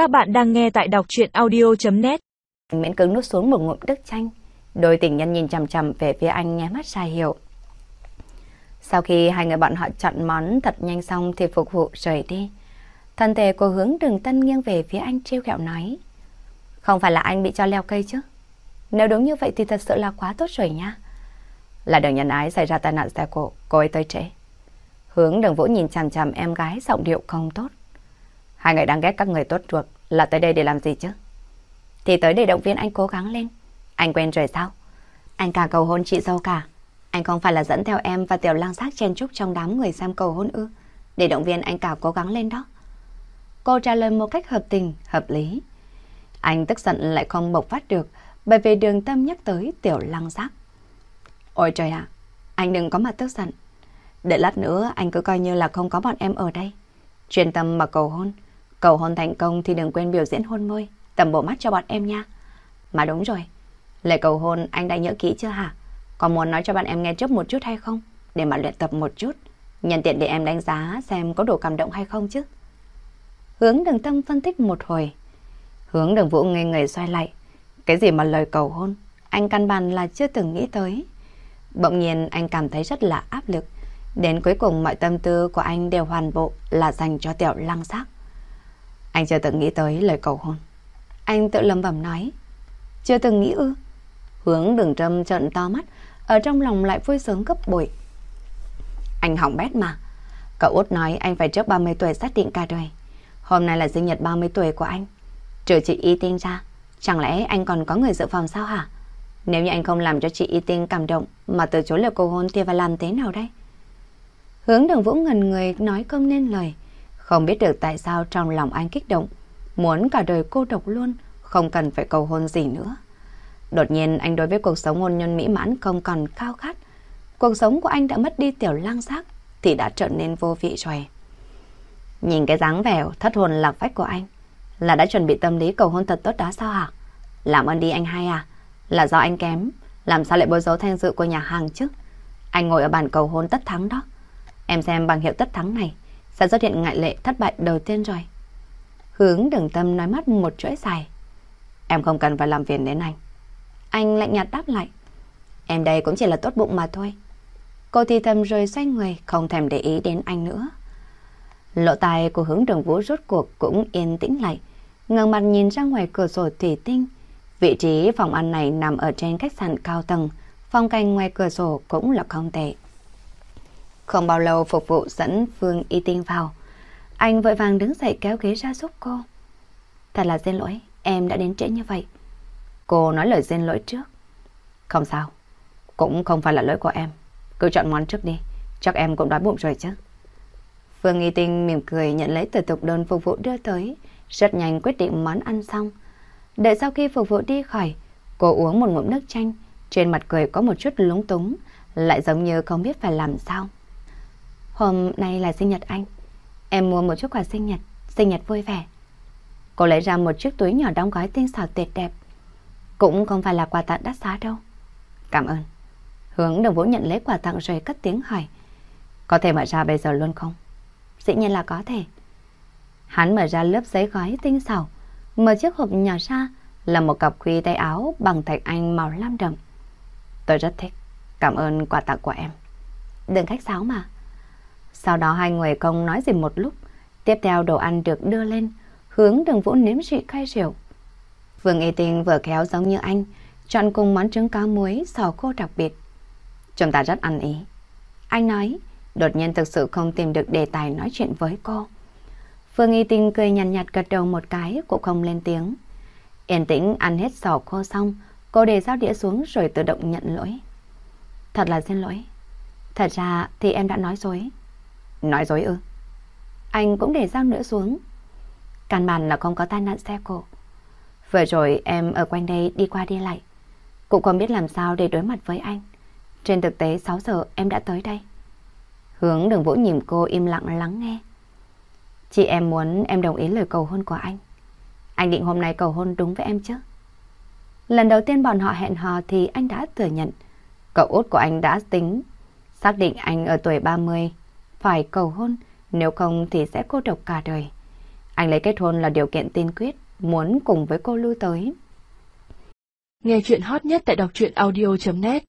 Các bạn đang nghe tại đọc chuyện audio.net Miễn cứng nuốt xuống một ngụm nước chanh. Đôi tình nhân nhìn chằm chằm về phía anh nhé mắt sai hiểu Sau khi hai người bọn họ chọn món thật nhanh xong thì phục vụ rời đi. Thân thể của hướng đường tân nghiêng về phía anh trêu kẹo nói. Không phải là anh bị cho leo cây chứ? Nếu đúng như vậy thì thật sự là quá tốt rồi nha. Là đường nhân ái xảy ra tai nạn xe cộ, cô ấy tới trễ. Hướng đường vũ nhìn chằm chằm em gái giọng điệu không tốt. Hai người đang ghét các người tốt ruột là tới đây để làm gì chứ? Thì tới để động viên anh cố gắng lên. Anh quen rồi sao? Anh cả cầu hôn chị dâu cả. Anh không phải là dẫn theo em và tiểu lang sắc chen chúc trong đám người xem cầu hôn ư. Để động viên anh cả cố gắng lên đó. Cô trả lời một cách hợp tình, hợp lý. Anh tức giận lại không bộc phát được bởi vì đường tâm nhắc tới tiểu lang giác. Ôi trời ạ, anh đừng có mà tức giận. Đợi lát nữa anh cứ coi như là không có bọn em ở đây. Chuyên tâm mà cầu hôn. Cầu hôn thành công thì đừng quên biểu diễn hôn môi, tầm bộ mắt cho bọn em nha. Mà đúng rồi, lời cầu hôn anh đã nhớ kỹ chưa hả? Còn muốn nói cho bạn em nghe trước một chút hay không? Để mà luyện tập một chút. Nhân tiện để em đánh giá xem có đủ cảm động hay không chứ. Hướng đường tâm phân tích một hồi. Hướng đường vũ ngây người xoay lại. Cái gì mà lời cầu hôn? Anh căn bản là chưa từng nghĩ tới. Bỗng nhiên anh cảm thấy rất là áp lực. Đến cuối cùng mọi tâm tư của anh đều hoàn bộ là dành cho tiểu lăng xác. Anh chưa từng nghĩ tới lời cầu hôn. Anh tự lầm bẩm nói. Chưa từng nghĩ ư. Hướng đường trâm trận to mắt, ở trong lòng lại vui sướng gấp bội. Anh hỏng bét mà. Cậu út nói anh phải trước 30 tuổi xác định cả đời. Hôm nay là sinh nhật 30 tuổi của anh. Trừ chị Y Tinh ra, chẳng lẽ anh còn có người dự phòng sao hả? Nếu như anh không làm cho chị Y Tinh cảm động mà từ chối lời cầu hôn thì phải làm thế nào đây? Hướng đường vũ ngần người nói không nên lời. Không biết được tại sao trong lòng anh kích động. Muốn cả đời cô độc luôn, không cần phải cầu hôn gì nữa. Đột nhiên anh đối với cuộc sống hôn nhân mỹ mãn không còn khao khát. Cuộc sống của anh đã mất đi tiểu lang giác thì đã trở nên vô vị rồi. Nhìn cái dáng vẻ thất hồn lạc phách của anh là đã chuẩn bị tâm lý cầu hôn thật tốt đó sao hả? Làm ơn đi anh hai à? Là do anh kém, làm sao lại bối rối thanh dự của nhà hàng chứ? Anh ngồi ở bàn cầu hôn tất thắng đó. Em xem bằng hiệu tất thắng này sẽ xuất hiện ngại lệ thất bại đầu tiên rồi. Hướng đường tâm nói mắt một chuỗi dài. Em không cần phải làm phiền đến anh. Anh lạnh nhạt đáp lại. Em đây cũng chỉ là tốt bụng mà thôi. Cô thì thầm rồi xoay người, không thèm để ý đến anh nữa. Lộ tài của hướng đường vũ rốt cuộc cũng yên tĩnh lại, ngẩng mặt nhìn ra ngoài cửa sổ thủy tinh. Vị trí phòng ăn này nằm ở trên khách sạn cao tầng, phong cảnh ngoài cửa sổ cũng là không tệ. Không bao lâu phục vụ dẫn Phương Y Tinh vào. Anh vội vàng đứng dậy kéo ghế ra giúp cô. Thật là xin lỗi, em đã đến trễ như vậy. Cô nói lời xin lỗi trước. Không sao, cũng không phải là lỗi của em. Cứ chọn món trước đi, chắc em cũng đói bụng rồi chứ. Phương Y Tinh mỉm cười nhận lấy từ tục đơn phục vụ đưa tới, rất nhanh quyết định món ăn xong. Đợi sau khi phục vụ đi khỏi, cô uống một ngụm nước chanh, trên mặt cười có một chút lúng túng, lại giống như không biết phải làm sao. Hôm nay là sinh nhật anh. Em mua một chút quà sinh nhật, sinh nhật vui vẻ. Cô lấy ra một chiếc túi nhỏ đóng gói tinh xảo tuyệt đẹp. Cũng không phải là quà tặng đắt giá đâu. Cảm ơn. Hướng đồng vũ nhận lấy quà tặng rồi cất tiếng hỏi. Có thể mở ra bây giờ luôn không? Dĩ nhiên là có thể. Hắn mở ra lớp giấy gói tinh xảo, mở chiếc hộp nhỏ ra là một cặp khuy tay áo bằng thạch anh màu lam đậm. Tôi rất thích. Cảm ơn quà tặng của em. Đừng khách sáo mà. Sau đó hai người không nói gì một lúc. Tiếp theo đồ ăn được đưa lên, hướng đường vũ nếm trị khai rượu. Vương Y Tinh vừa khéo giống như anh, chọn cùng món trứng cá muối sò khô đặc biệt. Chúng ta rất ăn ý. Anh nói, đột nhiên thực sự không tìm được đề tài nói chuyện với cô. Phương Y Tinh cười nhàn nhạt, nhạt gật đầu một cái, cũng không lên tiếng. Yên tĩnh ăn hết sò khô xong, cô để dao đĩa xuống rồi tự động nhận lỗi. Thật là xin lỗi. Thật ra thì em đã nói dối. Nói dối ư? Anh cũng để dao nữa xuống. Căn bản là không có tai nạn xe cộ. Vừa rồi em ở quanh đây đi qua đi lại. Cũng không biết làm sao để đối mặt với anh. Trên thực tế 6 giờ em đã tới đây. Hướng đường vũ nhìn cô im lặng lắng nghe. Chị em muốn em đồng ý lời cầu hôn của anh. Anh định hôm nay cầu hôn đúng với em chứ? Lần đầu tiên bọn họ hẹn hò thì anh đã thừa nhận. Cậu út của anh đã tính. Xác định anh ở tuổi 30 phải cầu hôn, nếu không thì sẽ cô độc cả đời. Anh lấy kết hôn là điều kiện tiên quyết, muốn cùng với cô lưu tới. Nghe chuyện hot nhất tại đọc truyện audio.net